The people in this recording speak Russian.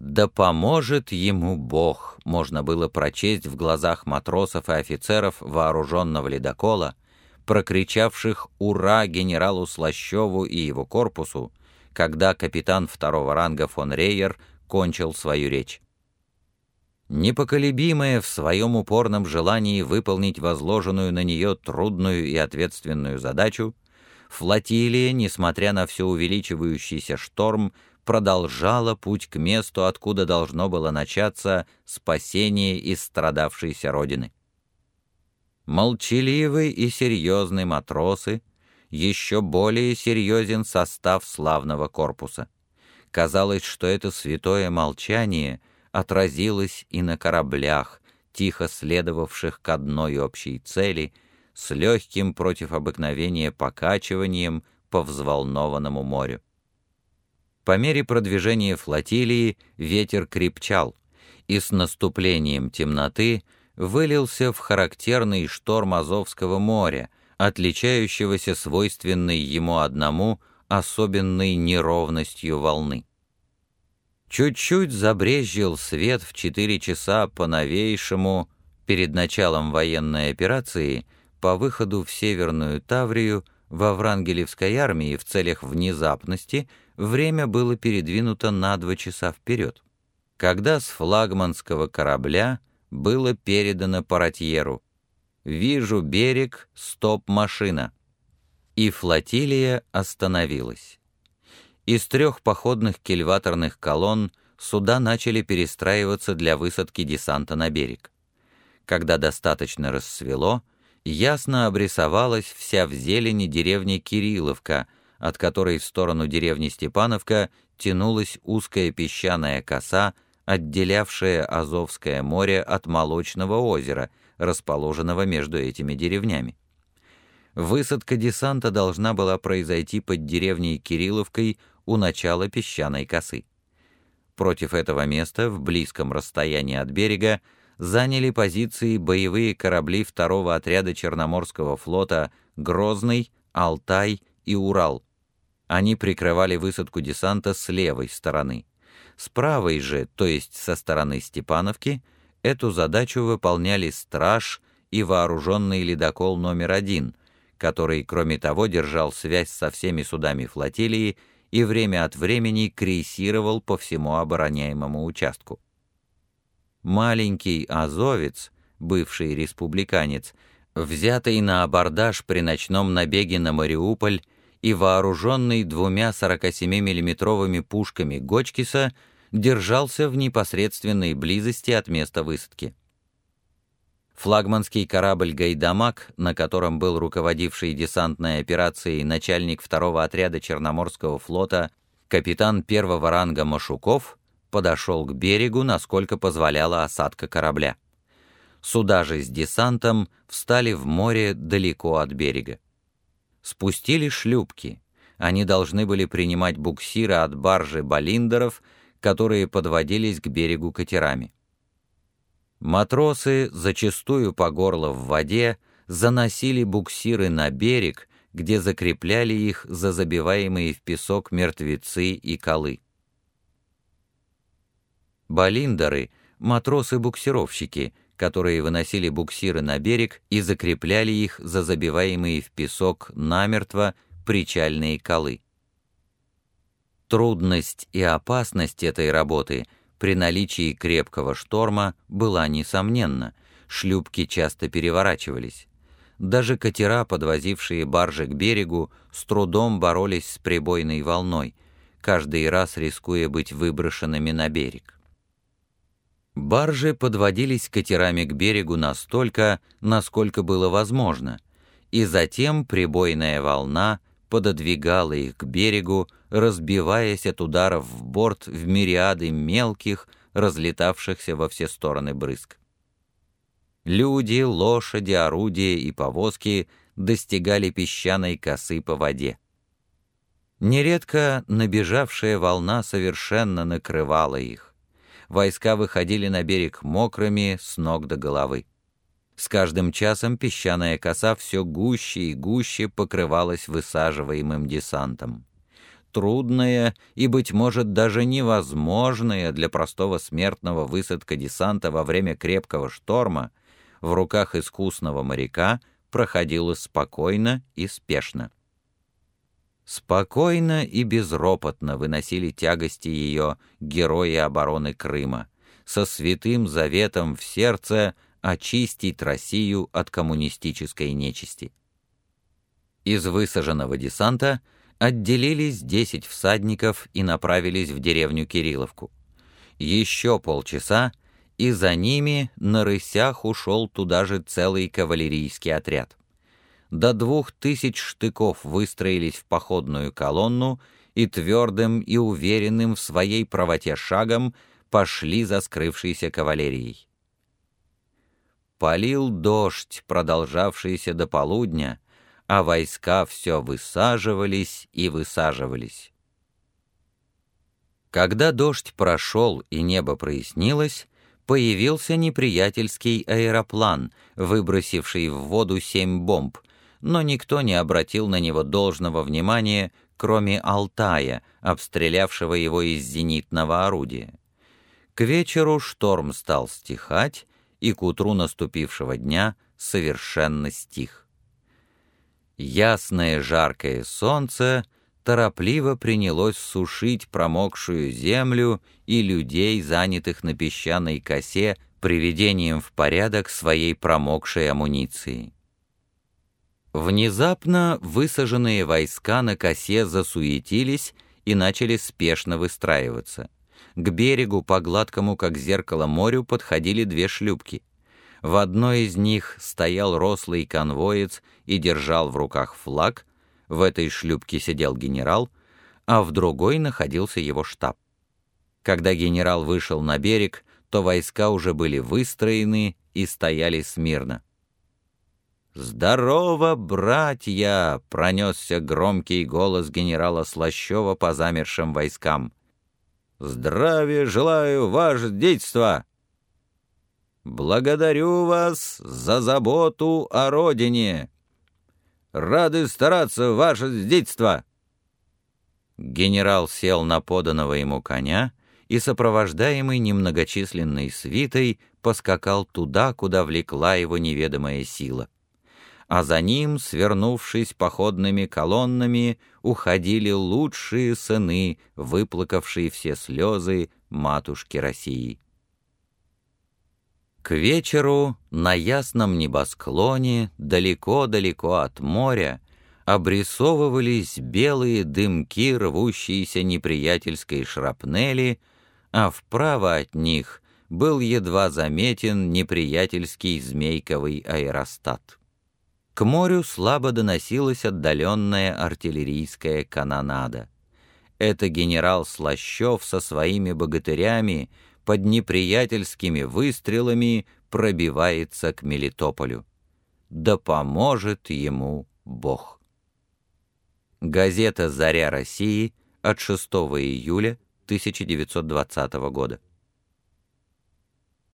«Да поможет ему Бог», можно было прочесть в глазах матросов и офицеров вооруженного ледокола, прокричавших «Ура!» генералу Слащеву и его корпусу, когда капитан второго ранга фон Рейер кончил свою речь. Непоколебимая в своем упорном желании выполнить возложенную на нее трудную и ответственную задачу, флотилия, несмотря на все увеличивающийся шторм, продолжала путь к месту, откуда должно было начаться спасение истрадавшейся Родины. Молчаливый и серьезный матросы, еще более серьезен состав славного корпуса. Казалось, что это святое молчание отразилось и на кораблях, тихо следовавших к одной общей цели, с легким против обыкновения покачиванием по взволнованному морю. По мере продвижения флотилии ветер крепчал, и с наступлением темноты вылился в характерный шторм Азовского моря, отличающегося свойственной ему одному особенной неровностью волны. Чуть-чуть забрезжил свет в четыре часа по новейшему, перед началом военной операции, по выходу в Северную Таврию во Врангелевской армии в целях внезапности время было передвинуто на два часа вперед, когда с флагманского корабля было передано портьеру «Вижу берег, стоп-машина». И флотилия остановилась. Из трех походных кильваторных колонн суда начали перестраиваться для высадки десанта на берег. Когда достаточно рассвело, ясно обрисовалась вся в зелени деревня Кирилловка — от которой в сторону деревни Степановка тянулась узкая песчаная коса, отделявшая Азовское море от Молочного озера, расположенного между этими деревнями. Высадка десанта должна была произойти под деревней Кирилловкой у начала песчаной косы. Против этого места, в близком расстоянии от берега, заняли позиции боевые корабли второго отряда Черноморского флота «Грозный», «Алтай» и «Урал», они прикрывали высадку десанта с левой стороны. С правой же, то есть со стороны Степановки, эту задачу выполняли страж и вооруженный ледокол номер один, который, кроме того, держал связь со всеми судами флотилии и время от времени крейсировал по всему обороняемому участку. Маленький азовец, бывший республиканец, взятый на абордаж при ночном набеге на Мариуполь, и вооруженный двумя 47-миллиметровыми пушками Гочкиса держался в непосредственной близости от места высадки. Флагманский корабль «Гайдамак», на котором был руководивший десантной операцией начальник второго отряда Черноморского флота капитан первого ранга Машуков, подошел к берегу, насколько позволяла осадка корабля. Суда же с десантом встали в море далеко от берега. Спустили шлюпки. Они должны были принимать буксиры от баржи балиндеров, которые подводились к берегу катерами. Матросы, зачастую по горло в воде, заносили буксиры на берег, где закрепляли их за забиваемые в песок мертвецы и колы. Балиндеры — матросы-буксировщики, которые выносили буксиры на берег и закрепляли их за забиваемые в песок намертво причальные колы. Трудность и опасность этой работы при наличии крепкого шторма была несомненна, шлюпки часто переворачивались. Даже катера, подвозившие баржи к берегу, с трудом боролись с прибойной волной, каждый раз рискуя быть выброшенными на берег. Баржи подводились катерами к берегу настолько, насколько было возможно, и затем прибойная волна пододвигала их к берегу, разбиваясь от ударов в борт в мириады мелких, разлетавшихся во все стороны брызг. Люди, лошади, орудия и повозки достигали песчаной косы по воде. Нередко набежавшая волна совершенно накрывала их войска выходили на берег мокрыми с ног до головы. С каждым часом песчаная коса все гуще и гуще покрывалась высаживаемым десантом. трудная и, быть может, даже невозможная для простого смертного высадка десанта во время крепкого шторма, в руках искусного моряка проходила спокойно и спешно. Спокойно и безропотно выносили тягости ее герои обороны Крыма, со святым заветом в сердце очистить Россию от коммунистической нечисти. Из высаженного десанта отделились десять всадников и направились в деревню Кирилловку. Еще полчаса, и за ними на рысях ушел туда же целый кавалерийский отряд. До двух тысяч штыков выстроились в походную колонну и твердым и уверенным в своей правоте шагом пошли за скрывшейся кавалерией. Полил дождь, продолжавшийся до полудня, а войска все высаживались и высаживались. Когда дождь прошел и небо прояснилось, появился неприятельский аэроплан, выбросивший в воду семь бомб, но никто не обратил на него должного внимания, кроме Алтая, обстрелявшего его из зенитного орудия. К вечеру шторм стал стихать, и к утру наступившего дня совершенно стих. Ясное жаркое солнце торопливо принялось сушить промокшую землю и людей, занятых на песчаной косе, приведением в порядок своей промокшей амуниции. Внезапно высаженные войска на косе засуетились и начали спешно выстраиваться — к берегу по гладкому, как зеркало морю, подходили две шлюпки. В одной из них стоял рослый конвоец и держал в руках флаг, в этой шлюпке сидел генерал, а в другой находился его штаб. Когда генерал вышел на берег, то войска уже были выстроены и стояли смирно. «Здорово, братья!» — пронесся громкий голос генерала Слащева по замершим войскам. Здравия желаю, ваше детство! Благодарю вас за заботу о родине. Рады стараться, ваше детство!» Генерал сел на поданного ему коня и, сопровождаемый немногочисленной свитой, поскакал туда, куда влекла его неведомая сила а за ним, свернувшись походными колоннами, уходили лучшие сыны, выплакавшие все слезы матушки России. К вечеру на ясном небосклоне, далеко-далеко от моря, обрисовывались белые дымки, рвущиеся неприятельской шрапнели, а вправо от них был едва заметен неприятельский змейковый аэростат. К морю слабо доносилась отдаленная артиллерийская канонада. Это генерал Слащев со своими богатырями под неприятельскими выстрелами пробивается к Мелитополю. Да поможет ему Бог. Газета «Заря России» от 6 июля 1920 года.